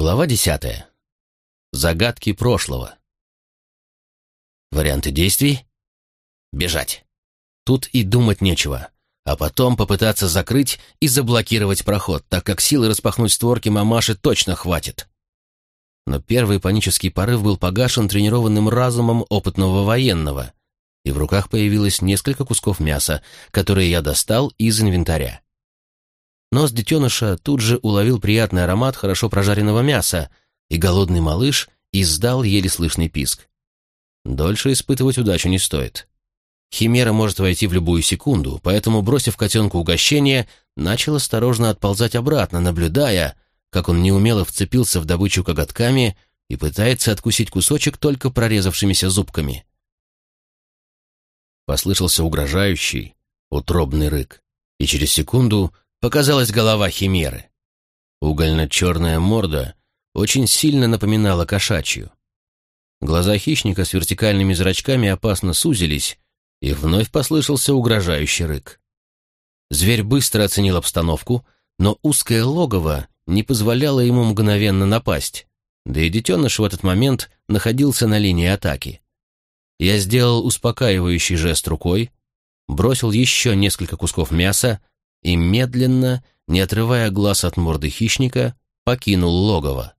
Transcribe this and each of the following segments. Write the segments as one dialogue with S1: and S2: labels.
S1: Глава десятая. Загадки прошлого. Варианты действий? Бежать. Тут и думать нечего. А потом попытаться закрыть и заблокировать проход, так как силы распахнуть створки мамаши точно хватит. Но первый панический порыв был погашен тренированным разумом опытного военного, и в руках появилось несколько кусков мяса, которые я достал из инвентаря. Нос детеныша тут же уловил приятный аромат хорошо прожаренного мяса, и голодный малыш издал еле слышный писк. Дольше испытывать удачу не стоит. Химера может войти в любую секунду, поэтому, бросив котенку угощение, начал осторожно отползать обратно, наблюдая, как он неумело вцепился в добычу коготками и пытается откусить кусочек только прорезавшимися зубками. Послышался угрожающий, утробный рык, и через секунду показалась голова химеры. Угольно-черная морда очень сильно напоминала кошачью. Глаза хищника с вертикальными зрачками опасно сузились, и вновь послышался угрожающий рык. Зверь быстро оценил обстановку, но узкое логово не позволяло ему мгновенно напасть, да и детеныш в этот момент находился на линии атаки. Я сделал успокаивающий жест рукой, бросил еще несколько кусков мяса и медленно, не отрывая глаз от морды хищника, покинул логово.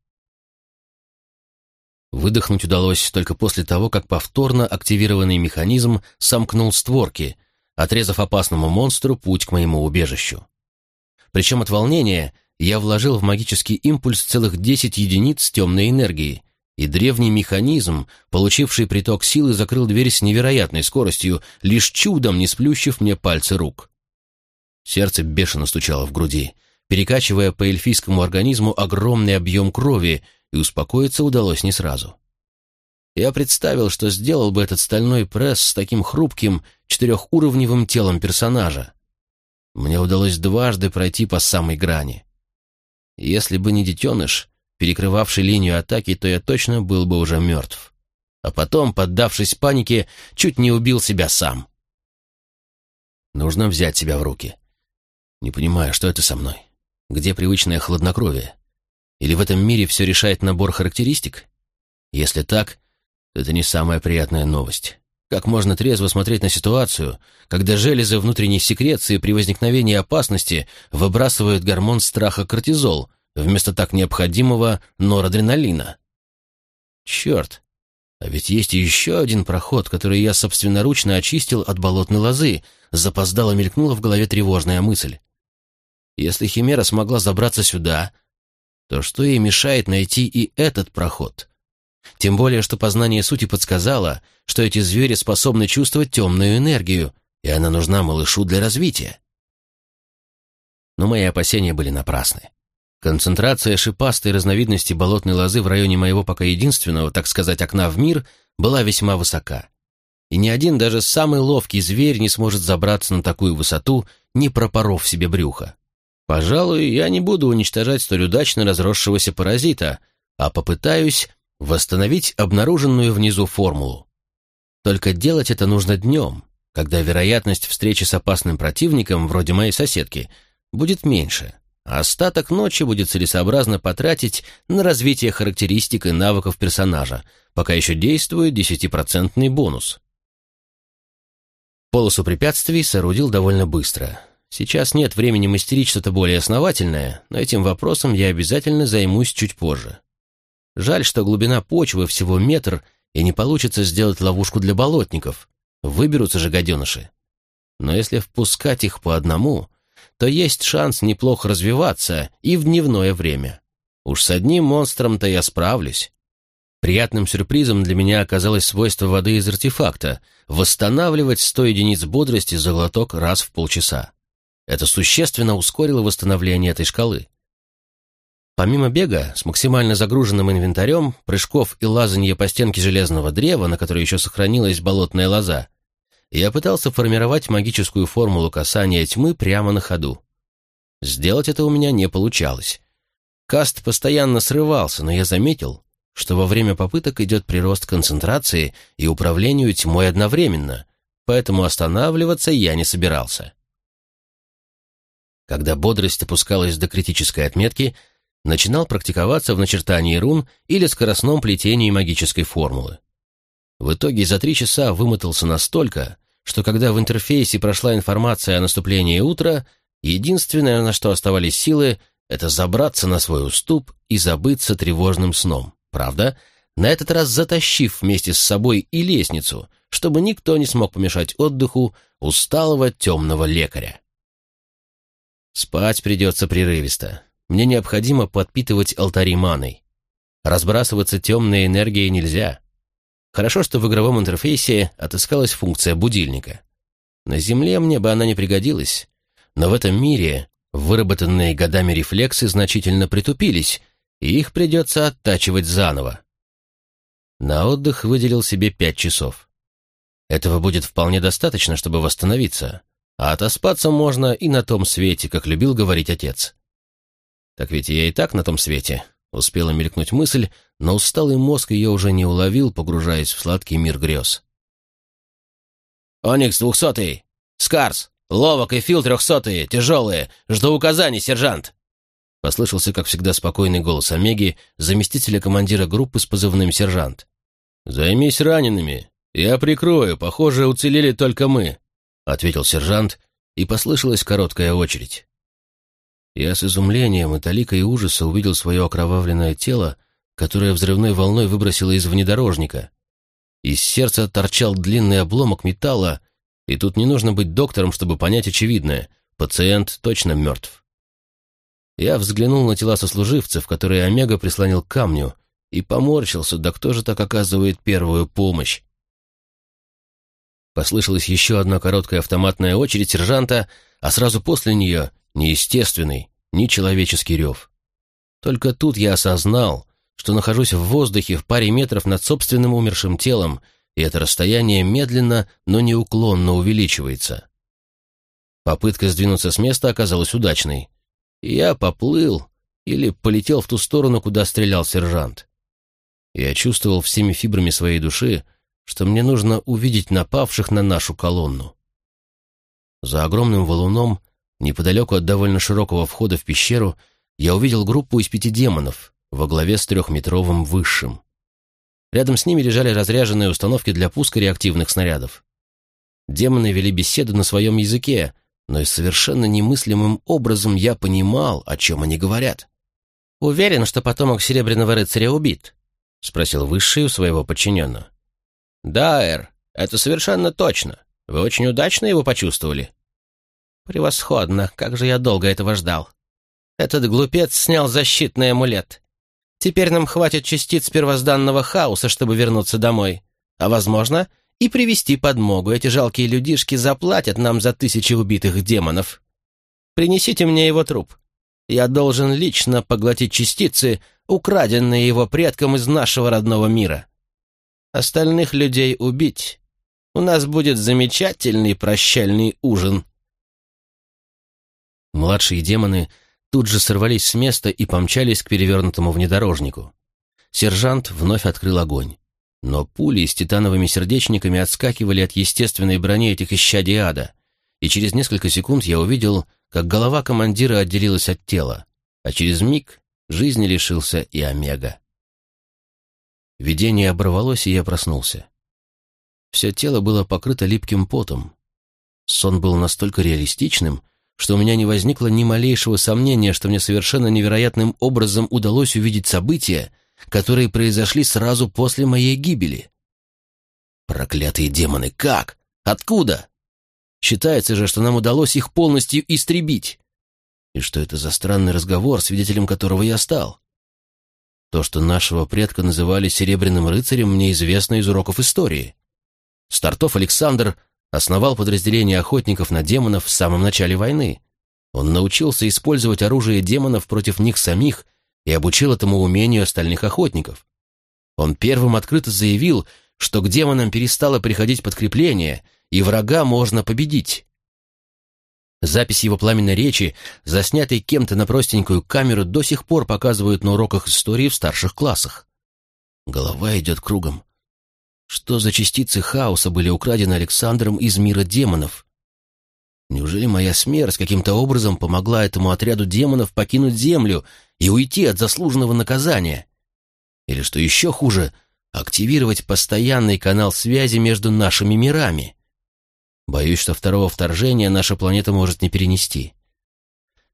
S1: Выдохнуть удалось только после того, как повторно активированный механизм сомкнул створки, отрезав опасному монстру путь к моему убежищу. Причем от волнения я вложил в магический импульс целых 10 единиц темной энергии, и древний механизм, получивший приток силы, закрыл дверь с невероятной скоростью, лишь чудом не сплющив мне пальцы рук. Сердце бешено стучало в груди, перекачивая по эльфийскому организму огромный объем крови, и успокоиться удалось не сразу. Я представил, что сделал бы этот стальной пресс с таким хрупким, четырехуровневым телом персонажа. Мне удалось дважды пройти по самой грани. Если бы не детеныш, перекрывавший линию атаки, то я точно был бы уже мертв. А потом, поддавшись панике, чуть не убил себя сам. Нужно взять себя в руки. Не понимаю, что это со мной. Где привычное хладнокровие? Или в этом мире все решает набор характеристик? Если так, то это не самая приятная новость. Как можно трезво смотреть на ситуацию, когда железы внутренней секреции при возникновении опасности выбрасывают гормон страха кортизол вместо так необходимого норадреналина? Черт! А ведь есть еще один проход, который я собственноручно очистил от болотной лозы, запоздало мелькнула в голове тревожная мысль. Если Химера смогла забраться сюда, то что ей мешает найти и этот проход? Тем более, что познание сути подсказало, что эти звери способны чувствовать темную энергию, и она нужна малышу для развития. Но мои опасения были напрасны. Концентрация шипастой разновидности болотной лозы в районе моего пока единственного, так сказать, окна в мир была весьма высока. И ни один, даже самый ловкий зверь не сможет забраться на такую высоту, не пропоров себе брюхо. Пожалуй, я не буду уничтожать столь удачно разросшегося паразита, а попытаюсь восстановить обнаруженную внизу формулу. Только делать это нужно днем, когда вероятность встречи с опасным противником, вроде моей соседки, будет меньше, а остаток ночи будет целесообразно потратить на развитие характеристик и навыков персонажа, пока еще действует десятипроцентный бонус. Полосу препятствий соорудил довольно быстро. Сейчас нет времени мастерить что-то более основательное, но этим вопросом я обязательно займусь чуть позже. Жаль, что глубина почвы всего метр, и не получится сделать ловушку для болотников. Выберутся же гаденыши. Но если впускать их по одному, то есть шанс неплохо развиваться и в дневное время. Уж с одним монстром-то я справлюсь. Приятным сюрпризом для меня оказалось свойство воды из артефакта — восстанавливать 100 единиц бодрости за глоток раз в полчаса. Это существенно ускорило восстановление этой шкалы. Помимо бега, с максимально загруженным инвентарем, прыжков и лазанья по стенке железного древа, на которой еще сохранилась болотная лоза, я пытался формировать магическую формулу касания тьмы прямо на ходу. Сделать это у меня не получалось. Каст постоянно срывался, но я заметил, что во время попыток идет прирост концентрации и управлению тьмой одновременно, поэтому останавливаться я не собирался. Когда бодрость опускалась до критической отметки, начинал практиковаться в начертании рун или скоростном плетении магической формулы. В итоге за три часа вымотался настолько, что когда в интерфейсе прошла информация о наступлении утра, единственное, на что оставались силы, это забраться на свой уступ и забыться тревожным сном. Правда, на этот раз затащив вместе с собой и лестницу, чтобы никто не смог помешать отдыху усталого темного лекаря. Спать придется прерывисто. Мне необходимо подпитывать алтари маной. Разбрасываться темной энергией нельзя. Хорошо, что в игровом интерфейсе отыскалась функция будильника. На Земле мне бы она не пригодилась, но в этом мире выработанные годами рефлексы значительно притупились, и их придется оттачивать заново. На отдых выделил себе пять часов. Этого будет вполне достаточно, чтобы восстановиться, а отоспаться можно и на том свете, как любил говорить отец. Так ведь я и так на том свете. Успела мелькнуть мысль, но усталый мозг ее уже не уловил, погружаясь в сладкий мир грез. «Оникс двухсотый! Скарс! Ловок и фил трехсотые! Тяжелые! Жду указаний, сержант!» Послышался, как всегда, спокойный голос Омеги, заместителя командира группы с позывным «Сержант». «Займись ранеными. Я прикрою. Похоже, уцелели только мы», — ответил сержант, и послышалась короткая очередь. Я с изумлением и толикой ужаса увидел свое окровавленное тело, которое взрывной волной выбросило из внедорожника. Из сердца торчал длинный обломок металла, и тут не нужно быть доктором, чтобы понять очевидное — пациент точно мертв. Я взглянул на тела сослуживцев, которые Омега прислонил к камню, и поморщился, да кто же так оказывает первую помощь? Послышалась еще одна короткая автоматная очередь сержанта, а сразу после нее неестественный, нечеловеческий рев. Только тут я осознал, что нахожусь в воздухе в паре метров над собственным умершим телом, и это расстояние медленно, но неуклонно увеличивается. Попытка сдвинуться с места оказалась удачной. Я поплыл или полетел в ту сторону, куда стрелял сержант. Я чувствовал всеми фибрами своей души, что мне нужно увидеть напавших на нашу колонну. За огромным валуном Неподалеку от довольно широкого входа в пещеру я увидел группу из пяти демонов во главе с трехметровым высшим. Рядом с ними лежали разряженные установки для пуска реактивных снарядов. Демоны вели беседу на своем языке, но и совершенно немыслимым образом я понимал, о чем они говорят. «Уверен, что потомок Серебряного рыцаря убит?» — спросил Высший у своего подчиненного. «Да, Эр, это совершенно точно. Вы очень удачно его почувствовали», Превосходно, как же я долго этого ждал. Этот глупец снял защитный амулет. Теперь нам хватит частиц первозданного хаоса, чтобы вернуться домой. А, возможно, и привести подмогу. Эти жалкие людишки заплатят нам за тысячи убитых демонов. Принесите мне его труп. Я должен лично поглотить частицы, украденные его предком из нашего родного мира. Остальных людей убить. У нас будет замечательный прощальный ужин. Младшие демоны тут же сорвались с места и помчались к перевернутому внедорожнику. Сержант вновь открыл огонь. Но пули с титановыми сердечниками отскакивали от естественной брони этих исчадий ада, и через несколько секунд я увидел, как голова командира отделилась от тела, а через миг жизни лишился и Омега. Видение оборвалось, и я проснулся. Все тело было покрыто липким потом. Сон был настолько реалистичным, что у меня не возникло ни малейшего сомнения, что мне совершенно невероятным образом удалось увидеть события, которые произошли сразу после моей гибели. Проклятые демоны, как? Откуда? Считается же, что нам удалось их полностью истребить. И что это за странный разговор, свидетелем которого я стал? То, что нашего предка называли Серебряным рыцарем, мне известно из уроков истории. Стартов Александр основал подразделение охотников на демонов в самом начале войны. Он научился использовать оружие демонов против них самих и обучил этому умению остальных охотников. Он первым открыто заявил, что к демонам перестало приходить подкрепление, и врага можно победить. Запись его пламенной речи, заснятой кем-то на простенькую камеру, до сих пор показывают на уроках истории в старших классах. Голова идет кругом. Что за частицы хаоса были украдены Александром из мира демонов? Неужели моя смерть каким-то образом помогла этому отряду демонов покинуть Землю и уйти от заслуженного наказания? Или, что еще хуже, активировать постоянный канал связи между нашими мирами? Боюсь, что второго вторжения наша планета может не перенести.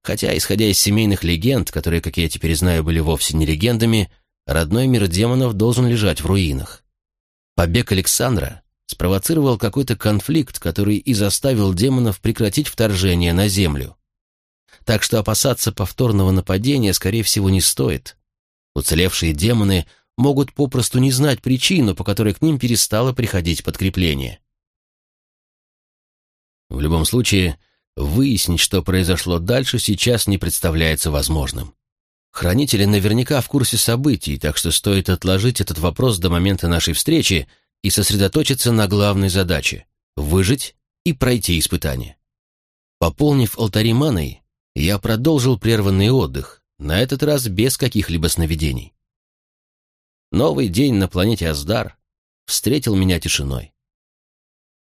S1: Хотя, исходя из семейных легенд, которые, как я теперь знаю, были вовсе не легендами, родной мир демонов должен лежать в руинах. Побег Александра спровоцировал какой-то конфликт, который и заставил демонов прекратить вторжение на Землю. Так что опасаться повторного нападения, скорее всего, не стоит. Уцелевшие демоны могут попросту не знать причину, по которой к ним перестало приходить подкрепление. В любом случае, выяснить, что произошло дальше, сейчас не представляется возможным. Хранители наверняка в курсе событий, так что стоит отложить этот вопрос до момента нашей встречи и сосредоточиться на главной задаче — выжить и пройти испытание. Пополнив алтари маной, я продолжил прерванный отдых, на этот раз без каких-либо сновидений. Новый день на планете Аздар встретил меня тишиной.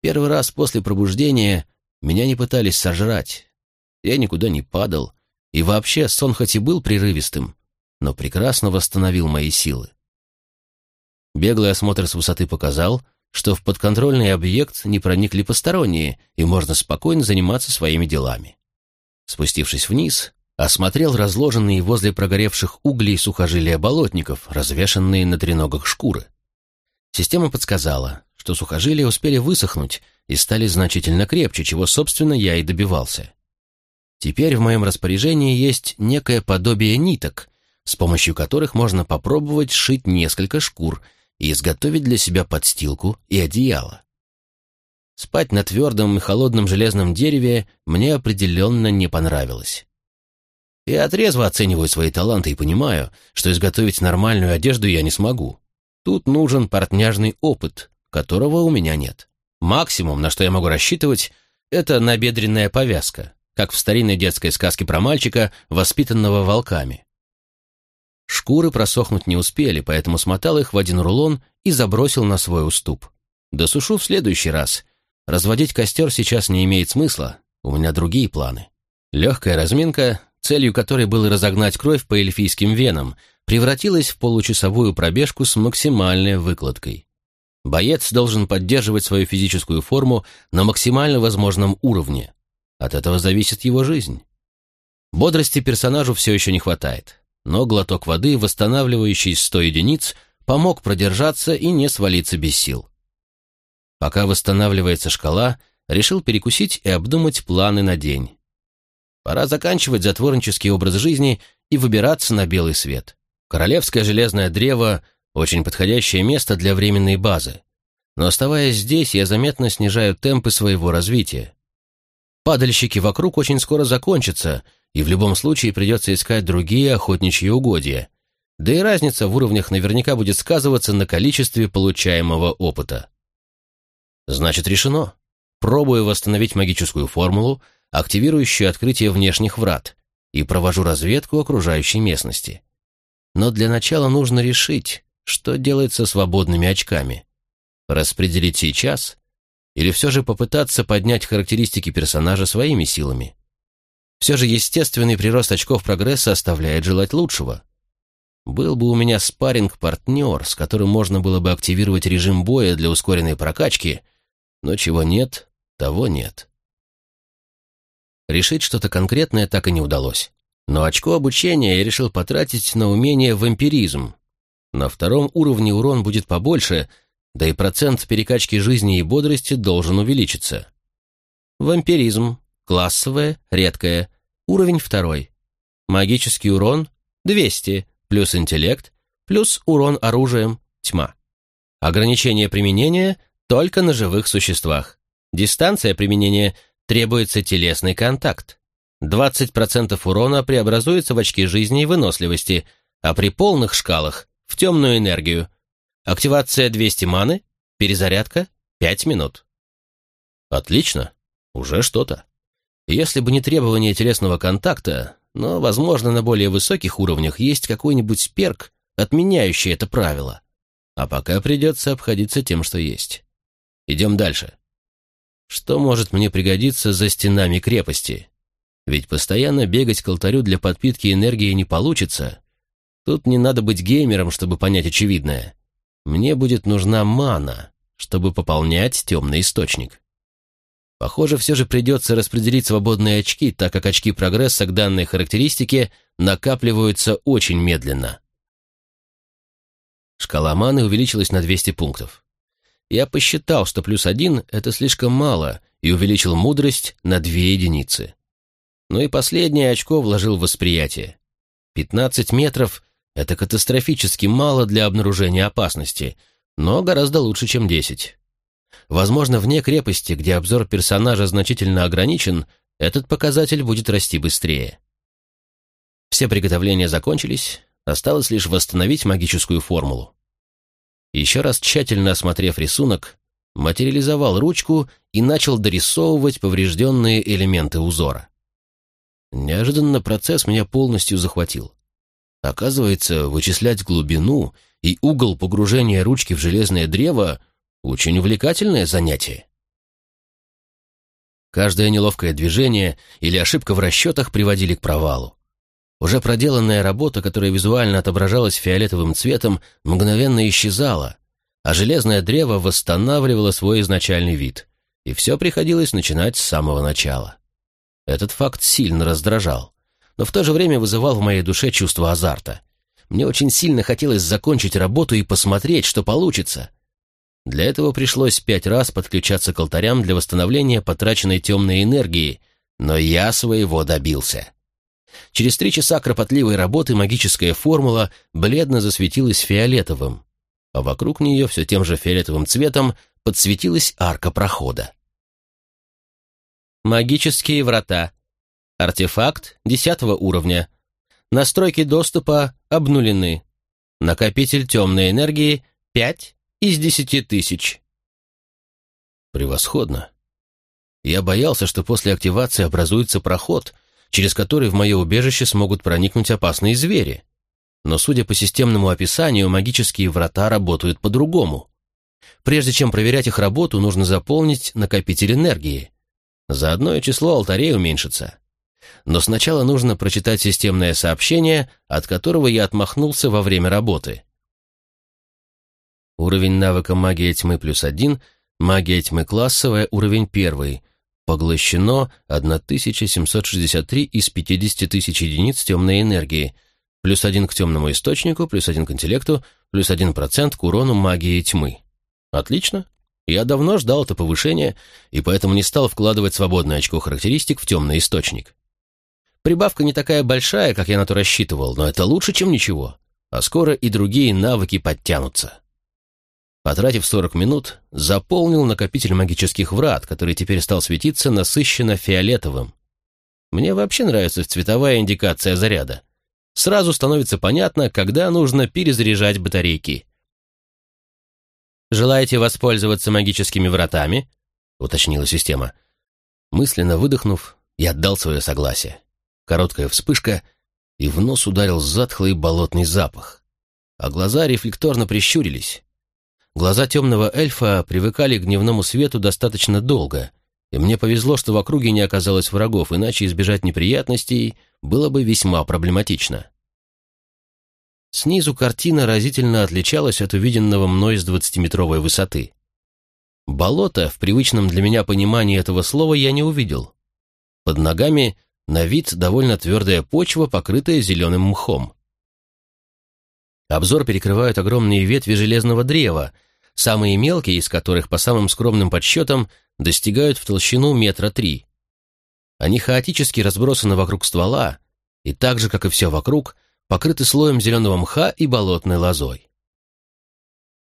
S1: Первый раз после пробуждения меня не пытались сожрать. Я никуда не падал, и вообще сон хоть и был прерывистым, но прекрасно восстановил мои силы. Беглый осмотр с высоты показал, что в подконтрольный объект не проникли посторонние, и можно спокойно заниматься своими делами. Спустившись вниз, осмотрел разложенные возле прогоревших углей сухожилия болотников, развешанные на треногах шкуры. Система подсказала, что сухожилия успели высохнуть и стали значительно крепче, чего, собственно, я и добивался. Теперь в моем распоряжении есть некое подобие ниток, с помощью которых можно попробовать сшить несколько шкур и изготовить для себя подстилку и одеяло. Спать на твердом и холодном железном дереве мне определенно не понравилось. Я трезво оцениваю свои таланты и понимаю, что изготовить нормальную одежду я не смогу. Тут нужен портняжный опыт, которого у меня нет. Максимум, на что я могу рассчитывать, это набедренная повязка, как в старинной детской сказке про мальчика, воспитанного волками. Шкуры просохнуть не успели, поэтому смотал их в один рулон и забросил на свой уступ. Досушу в следующий раз. Разводить костер сейчас не имеет смысла, у меня другие планы. Легкая разминка, целью которой было разогнать кровь по эльфийским венам, превратилась в получасовую пробежку с максимальной выкладкой. Боец должен поддерживать свою физическую форму на максимально возможном уровне. От этого зависит его жизнь. Бодрости персонажу все еще не хватает, но глоток воды, восстанавливающий 100 единиц, помог продержаться и не свалиться без сил. Пока восстанавливается шкала, решил перекусить и обдумать планы на день. Пора заканчивать затворнический образ жизни и выбираться на белый свет. Королевское железное древо очень подходящее место для временной базы. Но оставаясь здесь, я заметно снижаю темпы своего развития. Падальщики вокруг очень скоро закончатся, и в любом случае придется искать другие охотничьи угодья. Да и разница в уровнях наверняка будет сказываться на количестве получаемого опыта. Значит, решено. Пробую восстановить магическую формулу, активирующую открытие внешних врат, и провожу разведку окружающей местности. Но для начала нужно решить, что делать со свободными очками. Распределить сейчас или все же попытаться поднять характеристики персонажа своими силами. Все же естественный прирост очков прогресса оставляет желать лучшего. Был бы у меня спарринг-партнер, с которым можно было бы активировать режим боя для ускоренной прокачки, но чего нет, того нет. Решить что-то конкретное так и не удалось. Но очко обучения я решил потратить на умение вампиризм, на втором уровне урон будет побольше, да и процент перекачки жизни и бодрости должен увеличиться. Вампиризм. Классовое, редкое. Уровень второй. Магический урон 200, плюс интеллект, плюс урон оружием, тьма. Ограничение применения только на живых существах. Дистанция применения требуется телесный контакт. 20% урона преобразуется в очки жизни и выносливости, а при полных шкалах в темную энергию. Активация 200 маны, перезарядка 5 минут. Отлично, уже что-то. Если бы не требование телесного контакта, но, возможно, на более высоких уровнях есть какой-нибудь перк, отменяющий это правило. А пока придется обходиться тем, что есть. Идем дальше. что может мне пригодиться за стенами крепости. Ведь постоянно бегать к алтарю для подпитки энергии не получится. Тут не надо быть геймером, чтобы понять очевидное. Мне будет нужна мана, чтобы пополнять темный источник. Похоже, все же придется распределить свободные очки, так как очки прогресса к данной характеристике накапливаются очень медленно. Шкала маны увеличилась на 200 пунктов. Я посчитал, что плюс один — это слишком мало, и увеличил мудрость на две единицы. Ну и последнее очко вложил в восприятие. 15 метров — это катастрофически мало для обнаружения опасности, но гораздо лучше, чем 10. Возможно, вне крепости, где обзор персонажа значительно ограничен, этот показатель будет расти быстрее. Все приготовления закончились, осталось лишь восстановить магическую формулу. Еще раз тщательно осмотрев рисунок, материализовал ручку и начал дорисовывать поврежденные элементы узора. Неожиданно процесс меня полностью захватил. Оказывается, вычислять глубину и угол погружения ручки в железное древо — очень увлекательное занятие. Каждое неловкое движение или ошибка в расчетах приводили к провалу. Уже проделанная работа, которая визуально отображалась фиолетовым цветом, мгновенно исчезала, а железное древо восстанавливало свой изначальный вид, и все приходилось начинать с самого начала. Этот факт сильно раздражал, но в то же время вызывал в моей душе чувство азарта. Мне очень сильно хотелось закончить работу и посмотреть, что получится. Для этого пришлось пять раз подключаться к алтарям для восстановления потраченной темной энергии, но я своего добился. Через три часа кропотливой работы магическая формула бледно засветилась фиолетовым, а вокруг нее все тем же фиолетовым цветом подсветилась арка прохода. Магические врата. Артефакт десятого уровня. Настройки доступа обнулены. Накопитель темной энергии 5 из 10 тысяч. Превосходно. Я боялся, что после активации образуется проход — через который в мое убежище смогут проникнуть опасные звери. Но, судя по системному описанию, магические врата работают по-другому. Прежде чем проверять их работу, нужно заполнить накопитель энергии. Заодно и число алтарей уменьшится. Но сначала нужно прочитать системное сообщение, от которого я отмахнулся во время работы. Уровень навыка магия тьмы плюс один, магия тьмы классовая, уровень первый, Поглощено 1763 из 50 тысяч единиц темной энергии, плюс один к темному источнику, плюс один к интеллекту, плюс один процент к урону магии тьмы. Отлично. Я давно ждал это повышение, и поэтому не стал вкладывать свободное очко характеристик в темный источник. Прибавка не такая большая, как я на то рассчитывал, но это лучше, чем ничего. А скоро и другие навыки подтянутся. Потратив 40 минут, заполнил накопитель магических врат, который теперь стал светиться насыщенно фиолетовым. Мне вообще нравится цветовая индикация заряда. Сразу становится понятно, когда нужно перезаряжать батарейки. «Желаете воспользоваться магическими вратами?» — уточнила система. Мысленно выдохнув, я отдал свое согласие. Короткая вспышка, и в нос ударил затхлый болотный запах. А глаза рефлекторно прищурились. Глаза темного эльфа привыкали к дневному свету достаточно долго, и мне повезло, что в округе не оказалось врагов, иначе избежать неприятностей было бы весьма проблематично. Снизу картина разительно отличалась от увиденного мной с двадцатиметровой высоты. Болото, в привычном для меня понимании этого слова, я не увидел. Под ногами на вид довольно твердая почва, покрытая зеленым мхом. Обзор перекрывают огромные ветви железного древа, самые мелкие из которых, по самым скромным подсчетам, достигают в толщину метра три. Они хаотически разбросаны вокруг ствола, и так же, как и все вокруг, покрыты слоем зеленого мха и болотной лозой.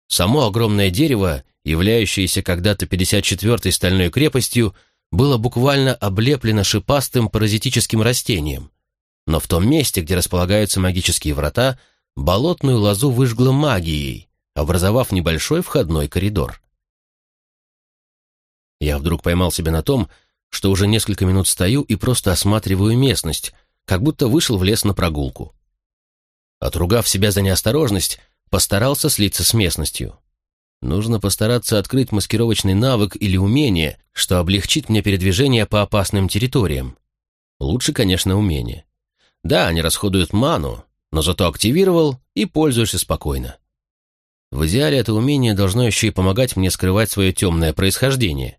S1: Само огромное дерево, являющееся когда-то 54-й стальной крепостью, было буквально облеплено шипастым паразитическим растением, но в том месте, где располагаются магические врата, болотную лозу выжгло магией, образовав небольшой входной коридор. Я вдруг поймал себя на том, что уже несколько минут стою и просто осматриваю местность, как будто вышел в лес на прогулку. Отругав себя за неосторожность, постарался слиться с местностью. Нужно постараться открыть маскировочный навык или умение, что облегчит мне передвижение по опасным территориям. Лучше, конечно, умение. Да, они расходуют ману, но зато активировал и пользуешься спокойно. В идеале это умение должно еще и помогать мне скрывать свое темное происхождение.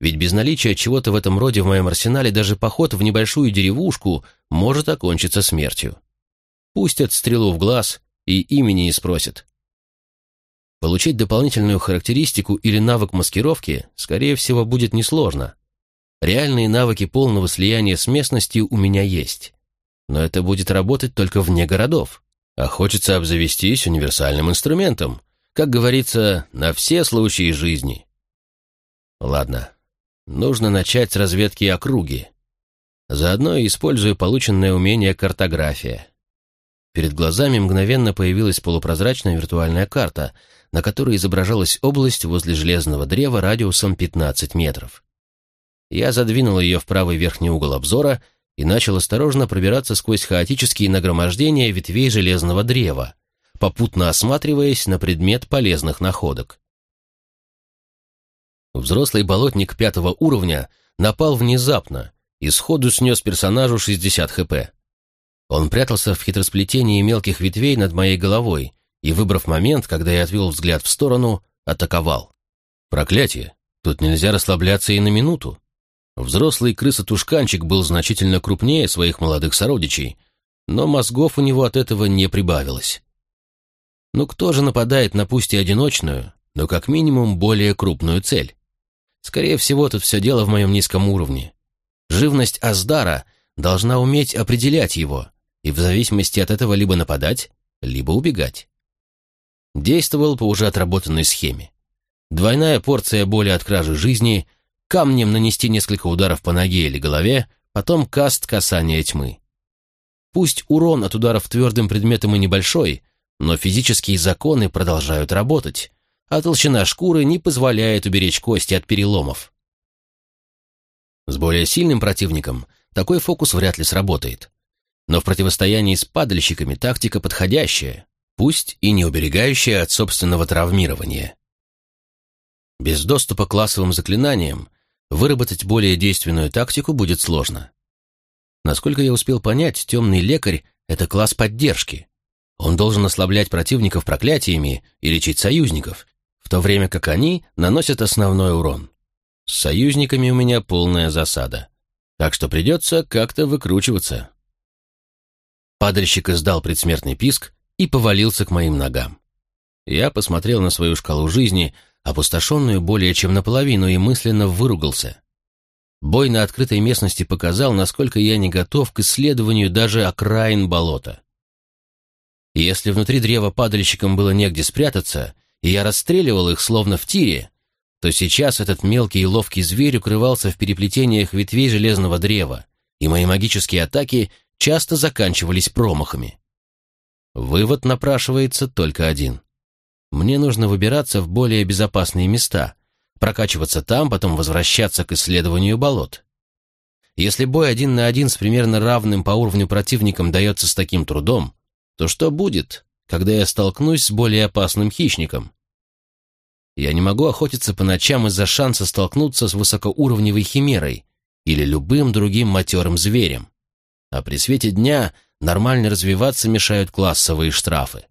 S1: Ведь без наличия чего-то в этом роде в моем арсенале даже поход в небольшую деревушку может окончиться смертью. Пустят стрелу в глаз и имени не спросят. Получить дополнительную характеристику или навык маскировки, скорее всего, будет несложно. Реальные навыки полного слияния с местностью у меня есть. Но это будет работать только вне городов. А хочется обзавестись универсальным инструментом. Как говорится, на все случаи жизни. Ладно, нужно начать с разведки округи. Заодно и использую полученное умение картография. Перед глазами мгновенно появилась полупрозрачная виртуальная карта, на которой изображалась область возле железного древа радиусом 15 метров. Я задвинул ее в правый верхний угол обзора и начал осторожно пробираться сквозь хаотические нагромождения ветвей железного древа, попутно осматриваясь на предмет полезных находок. Взрослый болотник пятого уровня напал внезапно и сходу снес персонажу 60 хп. Он прятался в хитросплетении мелких ветвей над моей головой и, выбрав момент, когда я отвел взгляд в сторону, атаковал. Проклятие! Тут нельзя расслабляться и на минуту. Взрослый крыса-тушканчик был значительно крупнее своих молодых сородичей, но мозгов у него от этого не прибавилось. Ну кто же нападает на пусть и одиночную, но как минимум более крупную цель? Скорее всего, тут все дело в моем низком уровне. Живность Аздара должна уметь определять его, и в зависимости от этого либо нападать, либо убегать. Действовал по уже отработанной схеме. Двойная порция боли от кражи жизни, камнем нанести несколько ударов по ноге или голове, потом каст касания тьмы. Пусть урон от ударов твердым предметом и небольшой, но физические законы продолжают работать, а толщина шкуры не позволяет уберечь кости от переломов. С более сильным противником такой фокус вряд ли сработает. Но в противостоянии с падальщиками тактика подходящая, пусть и не уберегающая от собственного травмирования. Без доступа к классовым заклинаниям выработать более действенную тактику будет сложно. Насколько я успел понять, темный лекарь — это класс поддержки. Он должен ослаблять противников проклятиями и лечить союзников, в то время как они наносят основной урон. С союзниками у меня полная засада, так что придется как-то выкручиваться. Падальщик издал предсмертный писк и повалился к моим ногам. Я посмотрел на свою шкалу жизни, опустошенную более чем наполовину, и мысленно выругался. Бой на открытой местности показал, насколько я не готов к исследованию даже окраин болота. Если внутри древа падальщикам было негде спрятаться, и я расстреливал их словно в тире, то сейчас этот мелкий и ловкий зверь укрывался в переплетениях ветвей железного древа, и мои магические атаки часто заканчивались промахами. Вывод напрашивается только один. Мне нужно выбираться в более безопасные места, прокачиваться там, потом возвращаться к исследованию болот. Если бой один на один с примерно равным по уровню противником дается с таким трудом, то что будет, когда я столкнусь с более опасным хищником. Я не могу охотиться по ночам из-за шанса столкнуться с высокоуровневой химерой или любым другим матерым зверем. А при свете дня нормально развиваться мешают классовые штрафы.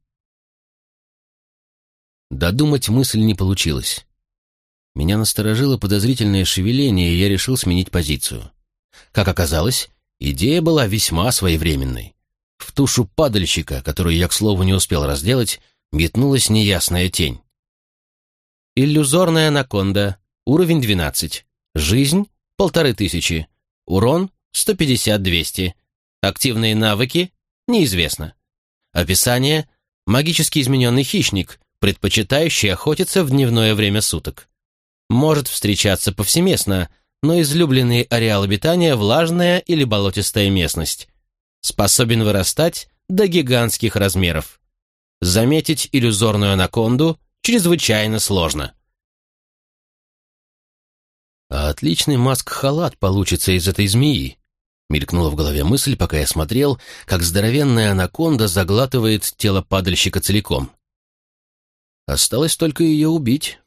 S1: Додумать мысль не получилось. Меня насторожило подозрительное шевеление, и я решил сменить позицию. Как оказалось, идея была весьма своевременной. В тушу падальщика, которую я, к слову, не успел разделать, метнулась неясная тень. Иллюзорная анаконда. Уровень 12. Жизнь — полторы тысячи. Урон — 150-200. Активные навыки — неизвестно. Описание — магически измененный хищник, предпочитающий охотиться в дневное время суток. Может встречаться повсеместно, но излюбленный ареал обитания — влажная или болотистая местность способен вырастать до гигантских размеров. Заметить иллюзорную анаконду чрезвычайно сложно. А отличный маск-халат получится из этой змеи. Мелькнула в голове мысль, пока я смотрел, как здоровенная анаконда заглатывает тело падальщика целиком. Осталось только ее убить.